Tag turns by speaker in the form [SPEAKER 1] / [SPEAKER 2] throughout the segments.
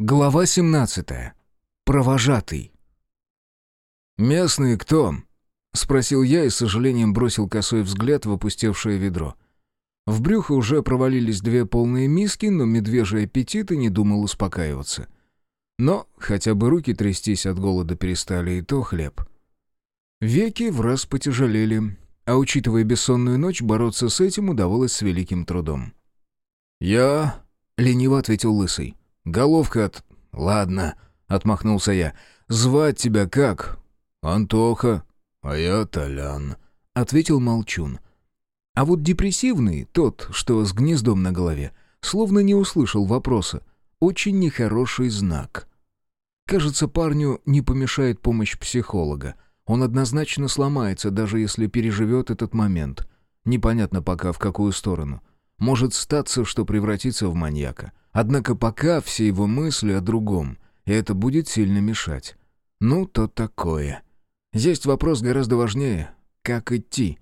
[SPEAKER 1] Глава 17. Провожатый. «Местный кто?» — спросил я и с сожалением бросил косой взгляд в опустевшее ведро. В брюхо уже провалились две полные миски, но медвежий аппетит и не думал успокаиваться. Но хотя бы руки трястись от голода перестали, и то хлеб. Веки в раз потяжелели, а учитывая бессонную ночь, бороться с этим удавалось с великим трудом. «Я...» — лениво ответил Лысый. Головка от... Ладно, отмахнулся я. Звать тебя как? Антоха. А я Толян, ответил Молчун. А вот депрессивный, тот, что с гнездом на голове, словно не услышал вопроса. Очень нехороший знак. Кажется, парню не помешает помощь психолога. Он однозначно сломается, даже если переживет этот момент. Непонятно пока, в какую сторону. Может статься, что превратится в маньяка. Однако пока все его мысли о другом, и это будет сильно мешать. Ну, то такое. Есть вопрос гораздо важнее. Как идти?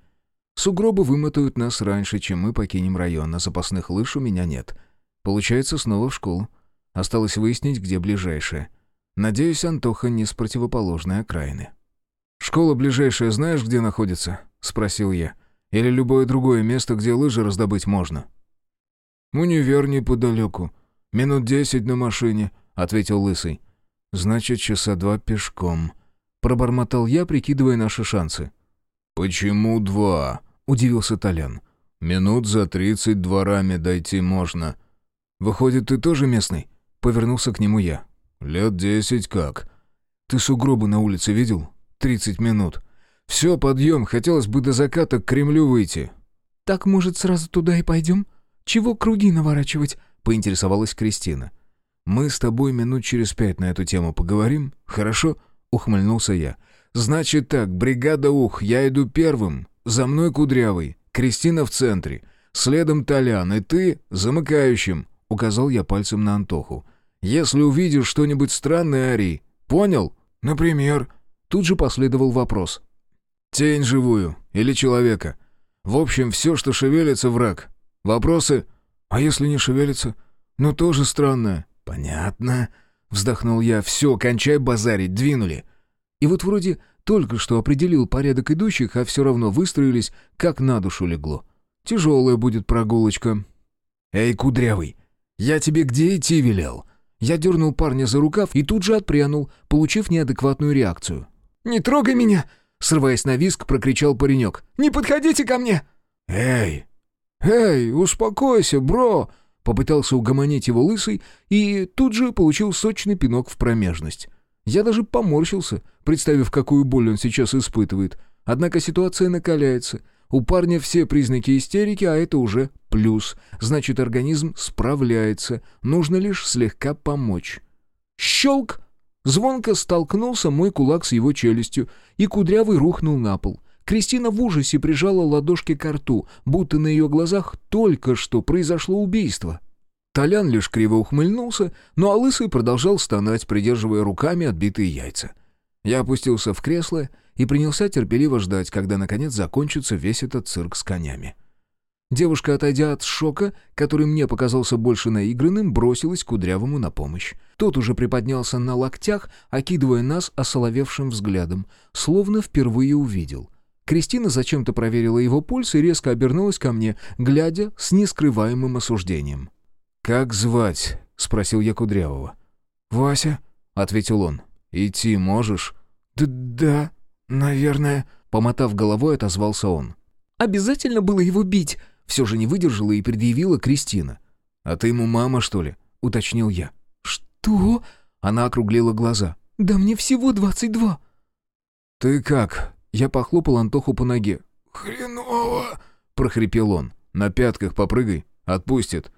[SPEAKER 1] Сугробы вымотают нас раньше, чем мы покинем район, а запасных лыж у меня нет. Получается, снова в школу. Осталось выяснить, где ближайшая. Надеюсь, Антоха не с противоположной окраины. «Школа ближайшая знаешь, где находится?» — спросил я. Или любое другое место, где лыжи раздобыть можно?» «Универ неподалеку. Минут десять на машине», — ответил Лысый. «Значит, часа два пешком». Пробормотал я, прикидывая наши шансы. «Почему два?» — удивился Толян. «Минут за тридцать дворами дойти можно». «Выходит, ты тоже местный?» — повернулся к нему я. «Лет десять как». «Ты сугробы на улице видел?» «Тридцать минут. «Все, подъем, хотелось бы до заката к Кремлю выйти».
[SPEAKER 2] «Так, может, сразу туда и пойдем? Чего круги наворачивать?» — поинтересовалась Кристина.
[SPEAKER 1] «Мы с тобой минут через пять на эту тему поговорим, хорошо?» — ухмыльнулся я. «Значит так, бригада Ух, я иду первым, за мной Кудрявый, Кристина в центре, следом Толян, и ты замыкающим», — указал я пальцем на Антоху. «Если увидишь что-нибудь странное, ори. Понял?»
[SPEAKER 2] «Например?»
[SPEAKER 1] Тут же последовал вопрос. Тень живую. Или человека. В общем, все, что шевелится, враг. Вопросы? А если не шевелится? Ну, тоже странно. Понятно. Вздохнул я. Все, кончай базарить, двинули. И вот вроде только что определил порядок идущих, а все равно выстроились, как на душу легло. Тяжелая будет прогулочка. «Эй, кудрявый, я тебе где идти велел?» Я дернул парня за рукав и тут же отпрянул, получив неадекватную реакцию.
[SPEAKER 2] «Не трогай меня!» Срываясь на виск, прокричал паренек. «Не подходите ко мне!»
[SPEAKER 1] «Эй! Эй, успокойся, бро!» Попытался угомонить его лысый и тут же получил сочный пинок в промежность. Я даже поморщился, представив, какую боль он сейчас испытывает. Однако ситуация накаляется. У парня все признаки истерики, а это уже плюс. Значит, организм справляется. Нужно лишь слегка помочь. Щелк! Звонко столкнулся мой кулак с его челюстью, и кудрявый рухнул на пол. Кристина в ужасе прижала ладошки к рту, будто на ее глазах только что произошло убийство. Толян лишь криво ухмыльнулся, но Алысый продолжал стонать, придерживая руками отбитые яйца. Я опустился в кресло и принялся терпеливо ждать, когда наконец закончится весь этот цирк с конями. Девушка, отойдя от шока, который мне показался больше наигранным, бросилась Кудрявому на помощь. Тот уже приподнялся на локтях, окидывая нас осоловевшим взглядом, словно впервые увидел. Кристина зачем-то проверила его пульс и резко обернулась ко мне, глядя с нескрываемым осуждением. «Как звать?» — спросил я Кудрявого.
[SPEAKER 2] «Вася», —
[SPEAKER 1] ответил он. «Идти можешь?»
[SPEAKER 2] «Да, да, наверное», —
[SPEAKER 1] помотав головой, отозвался он.
[SPEAKER 2] «Обязательно было его бить?»
[SPEAKER 1] Все же не выдержала и предъявила Кристина. «А ты ему мама, что ли?» — уточнил я.
[SPEAKER 2] «Что?»
[SPEAKER 1] — она округлила глаза.
[SPEAKER 2] «Да мне всего двадцать два».
[SPEAKER 1] «Ты как?» — я похлопал Антоху по ноге.
[SPEAKER 2] «Хреново!»
[SPEAKER 1] — прохрипел он. «На пятках попрыгай, отпустит».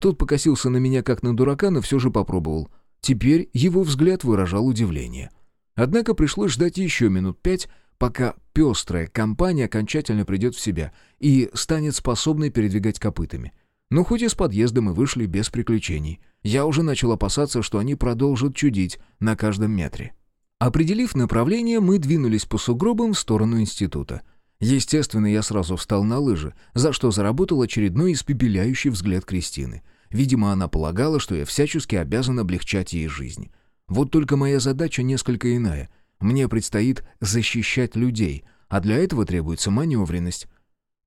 [SPEAKER 1] Тот покосился на меня как на дурака, но все же попробовал. Теперь его взгляд выражал удивление. Однако пришлось ждать еще минут пять, пока пестрая компания окончательно придет в себя и станет способной передвигать копытами. Но хоть из подъезда мы вышли без приключений. Я уже начал опасаться, что они продолжат чудить на каждом метре. Определив направление, мы двинулись по сугробам в сторону института. Естественно, я сразу встал на лыжи, за что заработал очередной испепеляющий взгляд Кристины. Видимо, она полагала, что я всячески обязан облегчать ей жизнь. Вот только моя задача несколько иная. Мне предстоит защищать людей, а для этого требуется маневренность.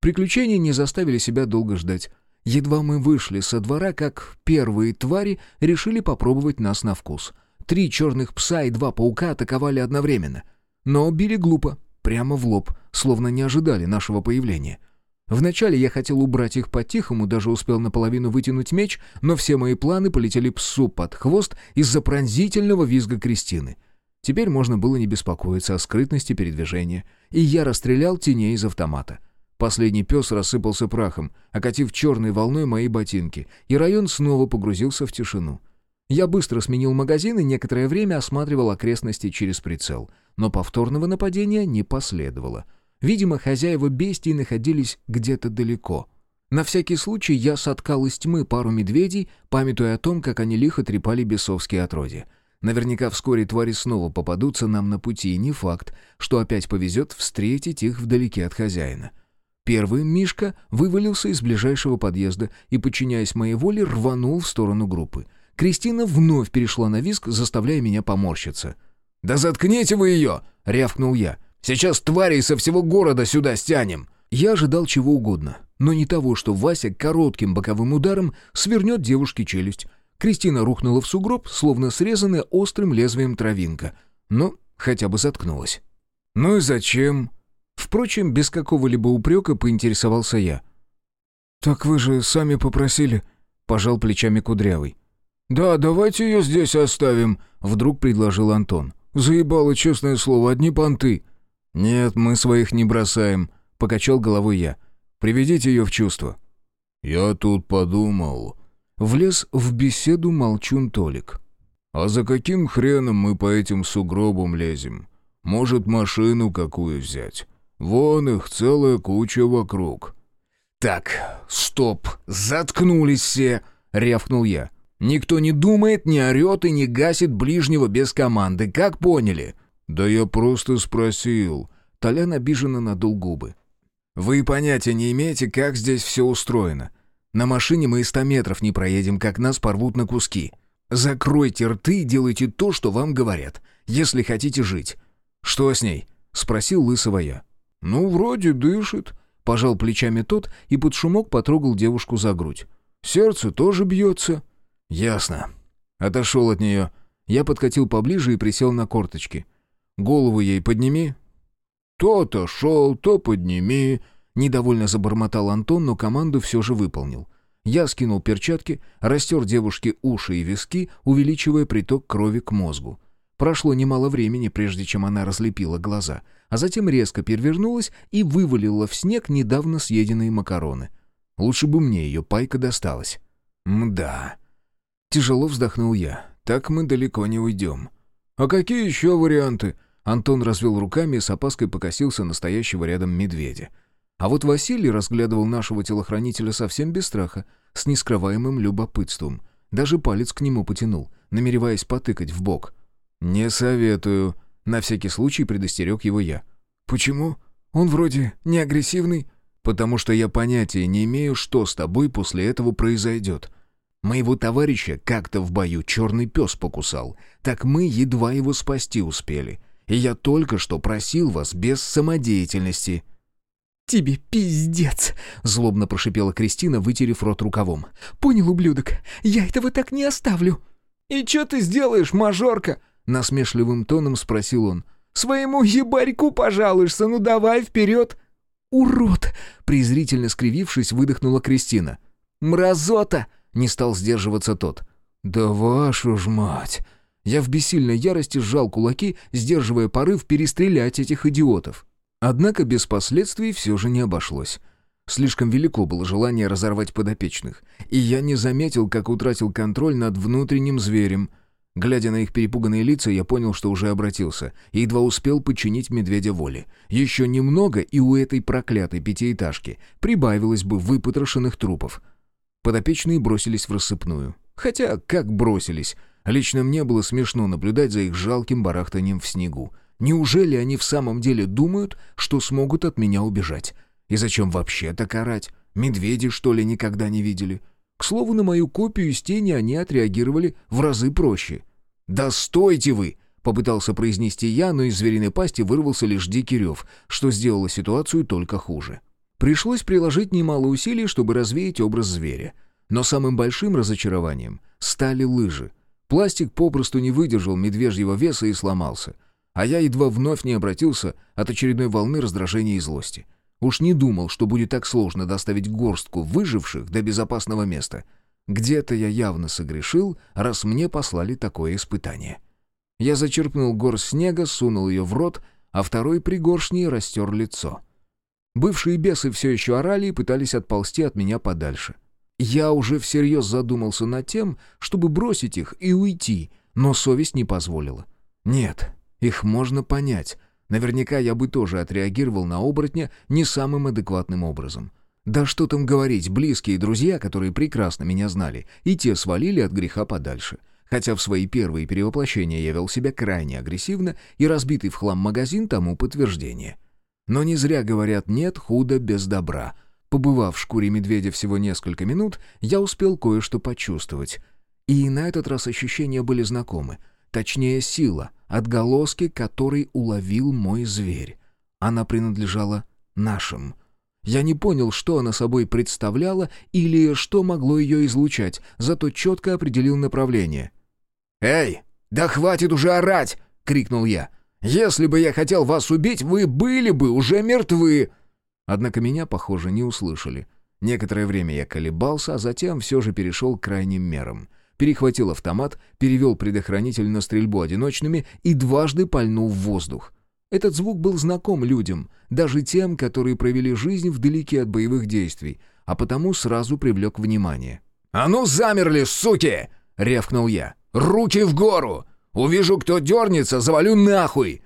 [SPEAKER 1] Приключения не заставили себя долго ждать. Едва мы вышли со двора, как первые твари решили попробовать нас на вкус. Три черных пса и два паука атаковали одновременно. Но били глупо, прямо в лоб, словно не ожидали нашего появления. Вначале я хотел убрать их по-тихому, даже успел наполовину вытянуть меч, но все мои планы полетели псу под хвост из-за пронзительного визга Кристины. Теперь можно было не беспокоиться о скрытности передвижения, и я расстрелял теней из автомата. Последний пес рассыпался прахом, окатив черной волной мои ботинки, и район снова погрузился в тишину. Я быстро сменил магазин и некоторое время осматривал окрестности через прицел, но повторного нападения не последовало. Видимо, хозяева бестии находились где-то далеко. На всякий случай я соткал из тьмы пару медведей, памятуя о том, как они лихо трепали бесовские отродья. Наверняка вскоре твари снова попадутся нам на пути, и не факт, что опять повезет встретить их вдалеке от хозяина. — Первый Мишка вывалился из ближайшего подъезда и, подчиняясь моей воле, рванул в сторону группы. Кристина вновь перешла на визг, заставляя меня поморщиться. «Да заткните вы ее!» — рявкнул я. «Сейчас тварей со всего города сюда стянем!» Я ожидал чего угодно, но не того, что Вася коротким боковым ударом свернет девушке челюсть. Кристина рухнула в сугроб, словно срезанная острым лезвием травинка. Но хотя бы заткнулась. «Ну и зачем?» Впрочем, без какого-либо упрека поинтересовался я. «Так вы же сами попросили», — пожал плечами Кудрявый. «Да, давайте ее здесь оставим», — вдруг предложил Антон. «Заебало, честное слово, одни понты». «Нет, мы своих не бросаем», — покачал головой я. «Приведите ее в чувство». «Я тут подумал...» Влез в беседу молчун Толик. «А за каким хреном мы по этим сугробам лезем? Может, машину какую взять? Вон их целая куча вокруг». «Так, стоп, заткнулись все!» — рявкнул я. «Никто не думает, не орет и не гасит ближнего без команды, как поняли?»
[SPEAKER 2] «Да я просто спросил».
[SPEAKER 1] Толян обиженно надул губы. «Вы понятия не имеете, как здесь все устроено. На машине мы и ста метров не проедем, как нас порвут на куски. Закройте рты и делайте то, что вам говорят, если хотите жить». «Что с ней?» — спросил лысого я.
[SPEAKER 2] «Ну, вроде дышит», — пожал плечами тот и под шумок потрогал девушку за грудь. «Сердце тоже бьется».
[SPEAKER 1] «Ясно». Отошел от нее. Я подкатил поближе и присел на корточки. «Голову ей подними».
[SPEAKER 2] «То отошел, то подними», —
[SPEAKER 1] недовольно забормотал Антон, но команду все же выполнил. Я скинул перчатки, растер девушке уши и виски, увеличивая приток крови к мозгу. Прошло немало времени, прежде чем она разлепила глаза, а затем резко перевернулась и вывалила в снег недавно съеденные макароны. Лучше бы мне ее пайка досталась. Мда. Тяжело вздохнул я. Так мы далеко не уйдем.
[SPEAKER 2] «А какие еще варианты?»
[SPEAKER 1] Антон развел руками и с опаской покосился настоящего рядом медведя. А вот Василий разглядывал нашего телохранителя совсем без страха, с нескрываемым любопытством. Даже палец к нему потянул, намереваясь потыкать в бок. «Не советую», — на всякий случай предостерег его я.
[SPEAKER 2] «Почему? Он вроде не агрессивный».
[SPEAKER 1] «Потому что я понятия не имею, что с тобой после этого произойдет. Моего товарища как-то в бою черный пес покусал, так мы едва его спасти успели. И я только что просил вас без самодеятельности».
[SPEAKER 3] «Тебе пиздец!» — злобно прошипела Кристина, вытерев рот рукавом. «Понял, ублюдок, я этого так не оставлю!»
[SPEAKER 2] «И что ты сделаешь, мажорка?» — насмешливым тоном спросил он. «Своему ебарьку пожалуешься, ну давай вперед!»
[SPEAKER 3] «Урод!» — презрительно скривившись, выдохнула Кристина.
[SPEAKER 1] «Мразота!» — не стал сдерживаться тот.
[SPEAKER 2] «Да вашу ж мать!»
[SPEAKER 1] Я в бессильной ярости сжал кулаки, сдерживая порыв перестрелять этих идиотов. Однако без последствий все же не обошлось. Слишком велико было желание разорвать подопечных, и я не заметил, как утратил контроль над внутренним зверем — Глядя на их перепуганные лица, я понял, что уже обратился, и едва успел подчинить медведя воле. Еще немного, и у этой проклятой пятиэтажки прибавилось бы выпотрошенных трупов. Подопечные бросились в рассыпную. Хотя, как бросились? Лично мне было смешно наблюдать за их жалким барахтанием в снегу. Неужели они в самом деле думают, что смогут от меня убежать? И зачем вообще так орать? Медведи, что ли, никогда не видели? К слову, на мою копию из тени они отреагировали в разы проще. «Да стойте вы!» — попытался произнести я, но из звериной пасти вырвался лишь дикий рев, что сделало ситуацию только хуже. Пришлось приложить немало усилий, чтобы развеять образ зверя. Но самым большим разочарованием стали лыжи. Пластик попросту не выдержал медвежьего веса и сломался. А я едва вновь не обратился от очередной волны раздражения и злости. Уж не думал, что будет так сложно доставить горстку выживших до безопасного места. Где-то я явно согрешил, раз мне послали такое испытание. Я зачерпнул горсть снега, сунул ее в рот, а второй пригоршней растер лицо. Бывшие бесы все еще орали и пытались отползти от меня подальше. Я уже всерьез задумался над тем, чтобы бросить их и уйти, но совесть не позволила. Нет, их можно понять. Наверняка я бы тоже отреагировал на оборотня не самым адекватным образом. Да что там говорить, близкие друзья, которые прекрасно меня знали, и те свалили от греха подальше. Хотя в свои первые перевоплощения я вел себя крайне агрессивно, и разбитый в хлам магазин тому подтверждение. Но не зря говорят «нет худа без добра». Побывав в шкуре медведя всего несколько минут, я успел кое-что почувствовать. И на этот раз ощущения были знакомы — Точнее, сила, отголоски которой уловил мой зверь. Она принадлежала нашим. Я не понял, что она собой представляла или что могло ее излучать, зато четко определил направление. «Эй, да хватит уже орать!» — крикнул я. «Если бы я хотел вас убить, вы были бы уже мертвы!» Однако меня, похоже, не услышали. Некоторое время я колебался, а затем все же перешел к крайним мерам — перехватил автомат, перевел предохранитель на стрельбу одиночными и дважды пальнул в воздух. Этот звук был знаком людям, даже тем, которые провели жизнь вдалеке от боевых действий, а потому сразу привлек внимание. «А ну замерли, суки!» — рявкнул я. «Руки в гору! Увижу, кто дернется, завалю нахуй!»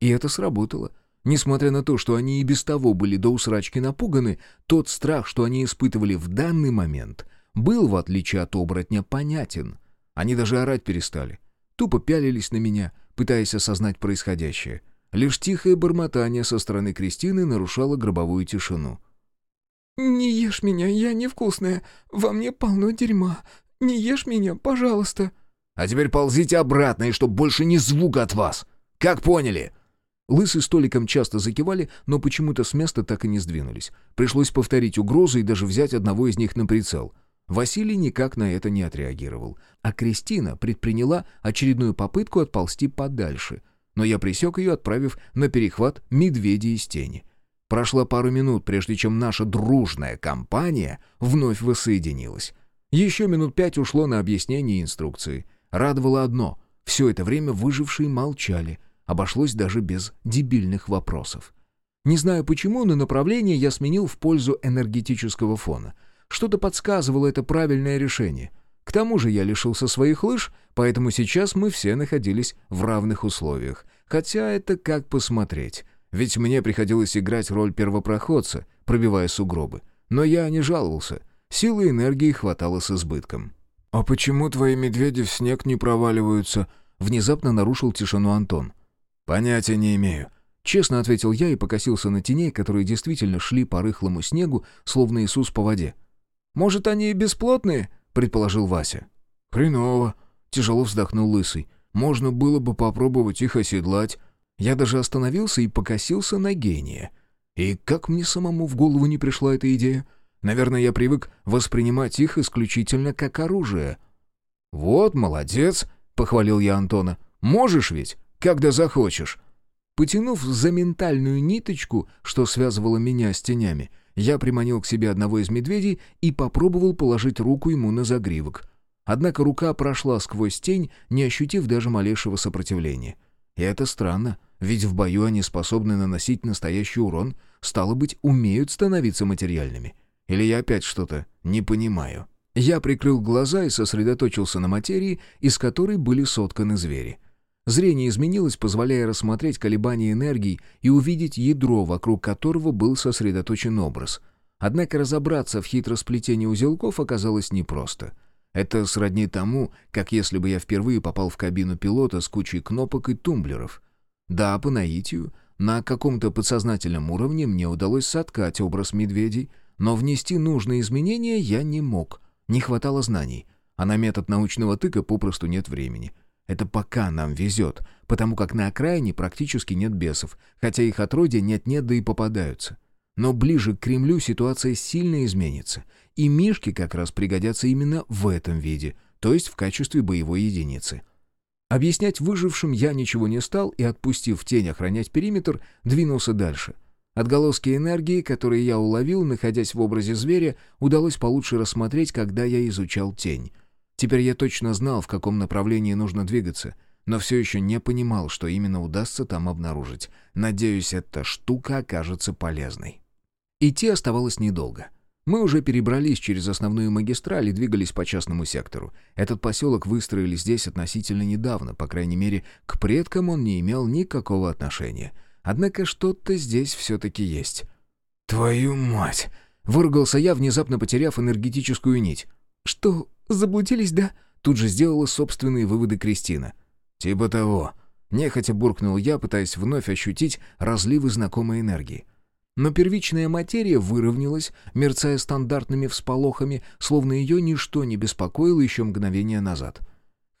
[SPEAKER 1] И это сработало. Несмотря на то, что они и без того были до усрачки напуганы, тот страх, что они испытывали в данный момент, был, в отличие от оборотня, понятен. Они даже орать перестали. Тупо пялились на меня, пытаясь осознать происходящее. Лишь тихое бормотание со стороны Кристины нарушало гробовую тишину.
[SPEAKER 2] «Не ешь меня, я невкусная. Во мне полно дерьма. Не ешь меня, пожалуйста».
[SPEAKER 1] «А теперь ползите обратно, и чтоб больше ни звука от вас. Как поняли?» Лысый столиком часто закивали, но почему-то с места так и не сдвинулись. Пришлось повторить угрозу и даже взять одного из них на прицел — Василий никак на это не отреагировал, а Кристина предприняла очередную попытку отползти подальше, но я пресек ее, отправив на перехват медведя из тени. Прошла пару минут, прежде чем наша дружная компания вновь воссоединилась. Еще минут пять ушло на объяснение инструкции. Радовало одно — все это время выжившие молчали, обошлось даже без дебильных вопросов. Не знаю почему, но направление я сменил в пользу энергетического фона — что-то подсказывало это правильное решение. К тому же я лишился своих лыж, поэтому сейчас мы все находились в равных условиях. Хотя это как посмотреть. Ведь мне приходилось играть роль первопроходца, пробивая сугробы. Но я не жаловался. Силы и энергии хватало с избытком. «А почему твои медведи в снег не проваливаются?» Внезапно нарушил тишину Антон. «Понятия не имею», — честно ответил я и покосился на теней, которые действительно шли по рыхлому снегу, словно Иисус по воде. Может, они и бесплотные?» — предположил Вася. «Хреново», — тяжело вздохнул Лысый. «Можно было бы попробовать их оседлать». Я даже остановился и покосился на гения. И как мне самому в голову не пришла эта идея? Наверное, я привык воспринимать их исключительно как оружие. «Вот, молодец», — похвалил я Антона. «Можешь ведь, когда захочешь». Потянув за ментальную ниточку, что связывало меня с тенями, — я приманил к себе одного из медведей и попробовал положить руку ему на загривок. Однако рука прошла сквозь тень, не ощутив даже малейшего сопротивления. И это странно, ведь в бою они способны наносить настоящий урон, стало быть, умеют становиться материальными. Или я опять что-то не понимаю. Я прикрыл глаза и сосредоточился на материи, из которой были сотканы звери. Зрение изменилось, позволяя рассмотреть колебания энергии и увидеть ядро, вокруг которого был сосредоточен образ. Однако разобраться в хитросплетении узелков оказалось непросто. Это сродни тому, как если бы я впервые попал в кабину пилота с кучей кнопок и тумблеров. Да, по наитию, на каком-то подсознательном уровне мне удалось соткать образ медведей, но внести нужные изменения я не мог. Не хватало знаний, а на метод научного тыка попросту нет времени. Это пока нам везет, потому как на окраине практически нет бесов, хотя их отродья нет-нет, да и попадаются. Но ближе к Кремлю ситуация сильно изменится, и мишки как раз пригодятся именно в этом виде, то есть в качестве боевой единицы. Объяснять выжившим я ничего не стал и, отпустив тень охранять периметр, двинулся дальше. Отголоски энергии, которые я уловил, находясь в образе зверя, удалось получше рассмотреть, когда я изучал тень. Теперь я точно знал, в каком направлении нужно двигаться, но все еще не понимал, что именно удастся там обнаружить. Надеюсь, эта штука окажется полезной. Идти оставалось недолго. Мы уже перебрались через основную магистраль и двигались по частному сектору. Этот поселок выстроили здесь относительно недавно, по крайней мере, к предкам он не имел никакого отношения. Однако что-то здесь все-таки есть.
[SPEAKER 2] «Твою мать!»
[SPEAKER 1] — выругался я, внезапно потеряв энергетическую нить.
[SPEAKER 3] «Что, заблудились, да?»
[SPEAKER 1] Тут же сделала собственные выводы Кристина.
[SPEAKER 2] «Типа того».
[SPEAKER 1] Нехотя буркнул я, пытаясь вновь ощутить разливы знакомой энергии. Но первичная материя выровнялась, мерцая стандартными всполохами, словно ее ничто не беспокоило еще мгновение назад.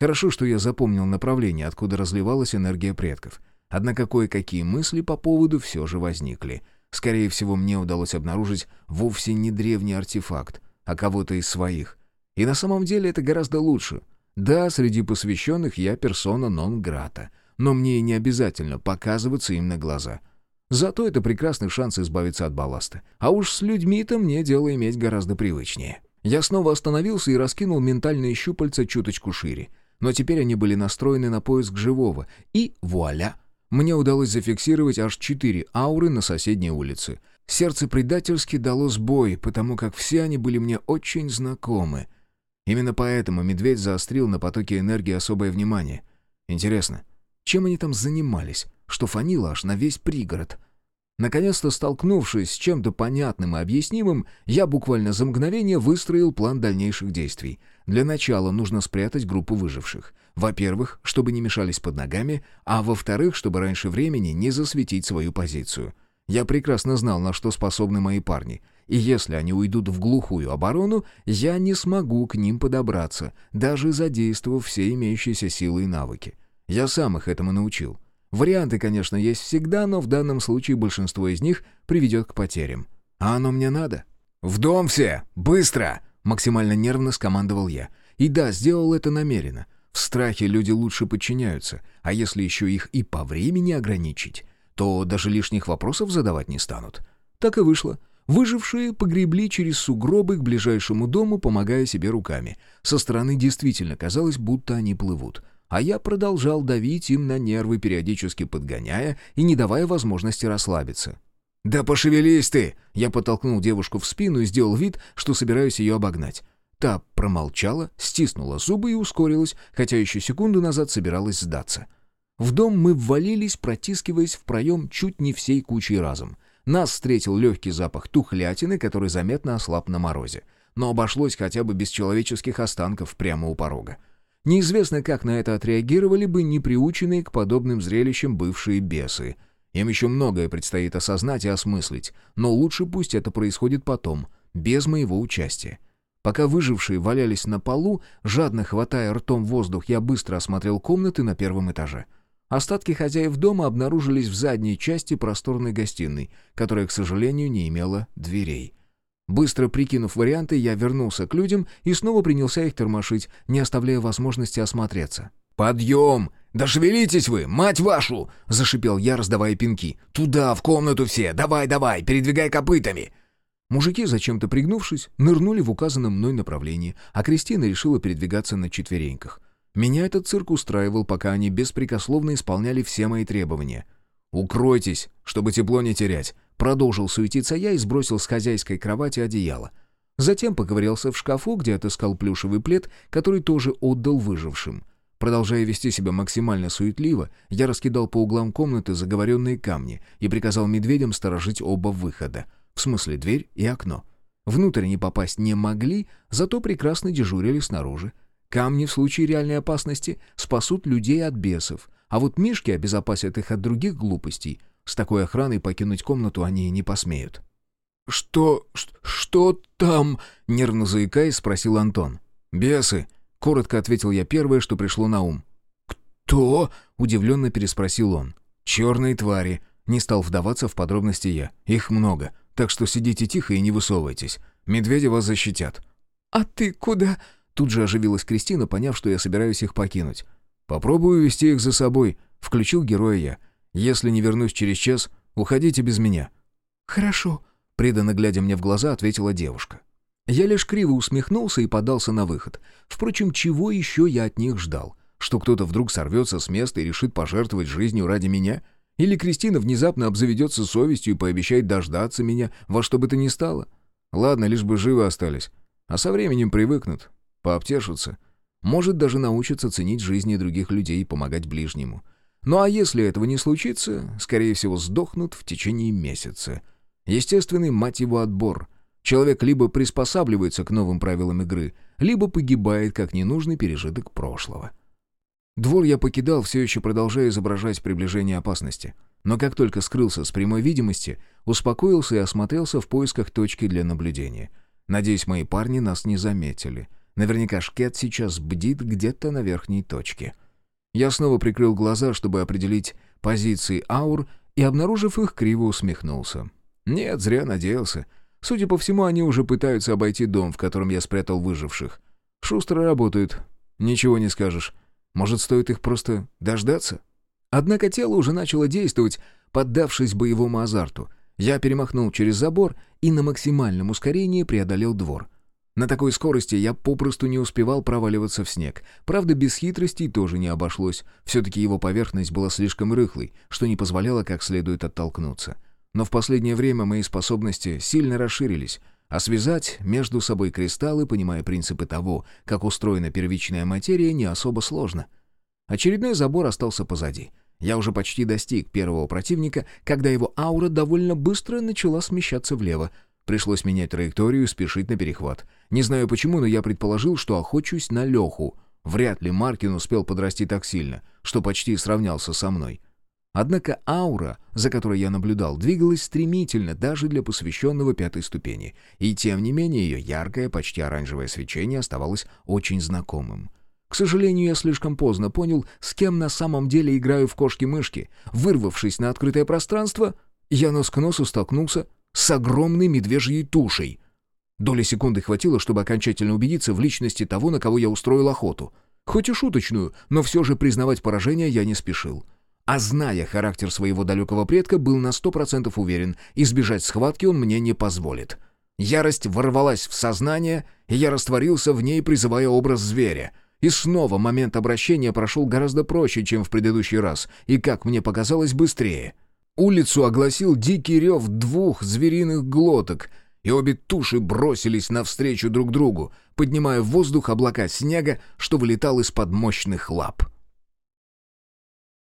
[SPEAKER 1] Хорошо, что я запомнил направление, откуда разливалась энергия предков. Однако кое-какие мысли по поводу все же возникли. Скорее всего, мне удалось обнаружить вовсе не древний артефакт, а кого-то из своих. И на самом деле это гораздо лучше. Да, среди посвященных я персона нон-грата, но мне и не обязательно показываться им на глаза — Зато это прекрасный шанс избавиться от балласта. А уж с людьми-то мне дело иметь гораздо привычнее. Я снова остановился и раскинул ментальные щупальца чуточку шире. Но теперь они были настроены на поиск живого. И вуаля! Мне удалось зафиксировать аж четыре ауры на соседней улице. Сердце предательски дало сбой, потому как все они были мне очень знакомы. Именно поэтому медведь заострил на потоке энергии особое внимание. Интересно, чем они там занимались? что фанило аж на весь пригород. Наконец-то столкнувшись с чем-то понятным и объяснимым, я буквально за мгновение выстроил план дальнейших действий. Для начала нужно спрятать группу выживших. Во-первых, чтобы не мешались под ногами, а во-вторых, чтобы раньше времени не засветить свою позицию. Я прекрасно знал, на что способны мои парни, и если они уйдут в глухую оборону, я не смогу к ним подобраться, даже задействовав все имеющиеся силы и навыки. Я сам их этому научил. Варианты, конечно, есть всегда, но в данном случае большинство из них приведет к потерям. А оно мне надо?
[SPEAKER 2] «В дом все! Быстро!»
[SPEAKER 1] — максимально нервно скомандовал я. И да, сделал это намеренно. В страхе люди лучше подчиняются, а если еще их и по времени ограничить, то даже лишних вопросов задавать не станут. Так и вышло. Выжившие погребли через сугробы к ближайшему дому, помогая себе руками. Со стороны действительно казалось, будто они плывут — а я продолжал давить им на нервы, периодически подгоняя и не давая возможности расслабиться.
[SPEAKER 2] «Да пошевелись ты!»
[SPEAKER 1] Я подтолкнул девушку в спину и сделал вид, что собираюсь ее обогнать. Та промолчала, стиснула зубы и ускорилась, хотя еще секунду назад собиралась сдаться. В дом мы ввалились, протискиваясь в проем чуть не всей кучей разом. Нас встретил легкий запах тухлятины, который заметно ослаб на морозе. Но обошлось хотя бы без человеческих останков прямо у порога. Неизвестно, как на это отреагировали бы неприученные к подобным зрелищам бывшие бесы. Им еще многое предстоит осознать и осмыслить, но лучше пусть это происходит потом, без моего участия. Пока выжившие валялись на полу, жадно хватая ртом воздух, я быстро осмотрел комнаты на первом этаже. Остатки хозяев дома обнаружились в задней части просторной гостиной, которая, к сожалению, не имела дверей. Быстро прикинув варианты, я вернулся к людям и снова принялся их тормошить, не оставляя возможности осмотреться.
[SPEAKER 2] «Подъем! Да шевелитесь вы, мать вашу!» — зашипел я, раздавая пинки. «Туда, в комнату все! Давай, давай, передвигай копытами!»
[SPEAKER 1] Мужики, зачем-то пригнувшись, нырнули в указанном мной направлении, а Кристина решила передвигаться на четвереньках. Меня этот цирк устраивал, пока они беспрекословно исполняли все мои требования. «Укройтесь, чтобы тепло не терять. Продолжил суетиться я и сбросил с хозяйской кровати одеяло. Затем поковырялся в шкафу, где отыскал плюшевый плед, который тоже отдал выжившим. Продолжая вести себя максимально суетливо, я раскидал по углам комнаты заговоренные камни и приказал медведям сторожить оба выхода. В смысле дверь и окно. Внутрь не попасть не могли, зато прекрасно дежурили снаружи. Камни в случае реальной опасности спасут людей от бесов, а вот мишки обезопасят их от других глупостей — с такой охраной покинуть комнату они не посмеют. «Что... что там?» — нервно заикаясь, спросил Антон. «Бесы», — коротко ответил я первое, что пришло на ум.
[SPEAKER 2] «Кто?»
[SPEAKER 1] — удивленно переспросил он. «Черные твари», — не стал вдаваться в подробности я. «Их много, так что сидите тихо и не высовывайтесь. Медведи вас защитят».
[SPEAKER 2] «А ты куда?»
[SPEAKER 1] Тут же оживилась Кристина, поняв, что я собираюсь их покинуть. «Попробую вести их за собой», — включил героя я. «Если не вернусь через час, уходите без меня».
[SPEAKER 2] «Хорошо», —
[SPEAKER 1] преданно глядя мне в глаза, ответила девушка. Я лишь криво усмехнулся и подался на выход. Впрочем, чего еще я от них ждал? Что кто-то вдруг сорвется с места и решит пожертвовать жизнью ради меня? Или Кристина внезапно обзаведется совестью и пообещает дождаться меня во что бы то ни стало? Ладно, лишь бы живы остались. А со временем привыкнут, пообтешатся. Может, даже научатся ценить жизни других людей и помогать ближнему. Ну а если этого не случится, скорее всего, сдохнут в течение месяца. Естественный, мать его, отбор. Человек либо приспосабливается к новым правилам игры, либо погибает как ненужный пережиток прошлого. Двор я покидал, все еще продолжая изображать приближение опасности. Но как только скрылся с прямой видимости, успокоился и осмотрелся в поисках точки для наблюдения. Надеюсь, мои парни нас не заметили. Наверняка Шкет сейчас бдит где-то на верхней точке. Я снова прикрыл глаза, чтобы определить позиции аур, и, обнаружив их, криво усмехнулся. Нет, зря надеялся. Судя по всему, они уже пытаются обойти дом, в котором я спрятал выживших. Шустро работают. Ничего не скажешь. Может, стоит их просто дождаться? Однако тело уже начало действовать, поддавшись боевому азарту. Я перемахнул через забор и на максимальном ускорении преодолел двор. На такой скорости я попросту не успевал проваливаться в снег. Правда, без хитростей тоже не обошлось. Все-таки его поверхность была слишком рыхлой, что не позволяло как следует оттолкнуться. Но в последнее время мои способности сильно расширились, а связать между собой кристаллы, понимая принципы того, как устроена первичная материя, не особо сложно. Очередной забор остался позади. Я уже почти достиг первого противника, когда его аура довольно быстро начала смещаться влево, Пришлось менять траекторию и спешить на перехват. Не знаю почему, но я предположил, что охочусь на Леху. Вряд ли Маркин успел подрасти так сильно, что почти сравнялся со мной. Однако аура, за которой я наблюдал, двигалась стремительно даже для посвященного пятой ступени, и тем не менее ее яркое, почти оранжевое свечение оставалось очень знакомым. К сожалению, я слишком поздно понял, с кем на самом деле играю в кошки-мышки. Вырвавшись на открытое пространство, я нос к носу столкнулся с огромной медвежьей тушей. Доли секунды хватило, чтобы окончательно убедиться в личности того, на кого я устроил охоту. Хоть и шуточную, но все же признавать поражение я не спешил. А зная характер своего далекого предка, был на сто процентов уверен, избежать схватки он мне не позволит. Ярость ворвалась в сознание, и я растворился в ней, призывая образ зверя. И снова момент обращения прошел гораздо проще, чем в предыдущий раз, и, как мне показалось, быстрее — Улицу огласил дикий рев двух звериных глоток, и обе туши бросились навстречу друг другу, поднимая в воздух облака снега, что вылетал из-под мощных лап.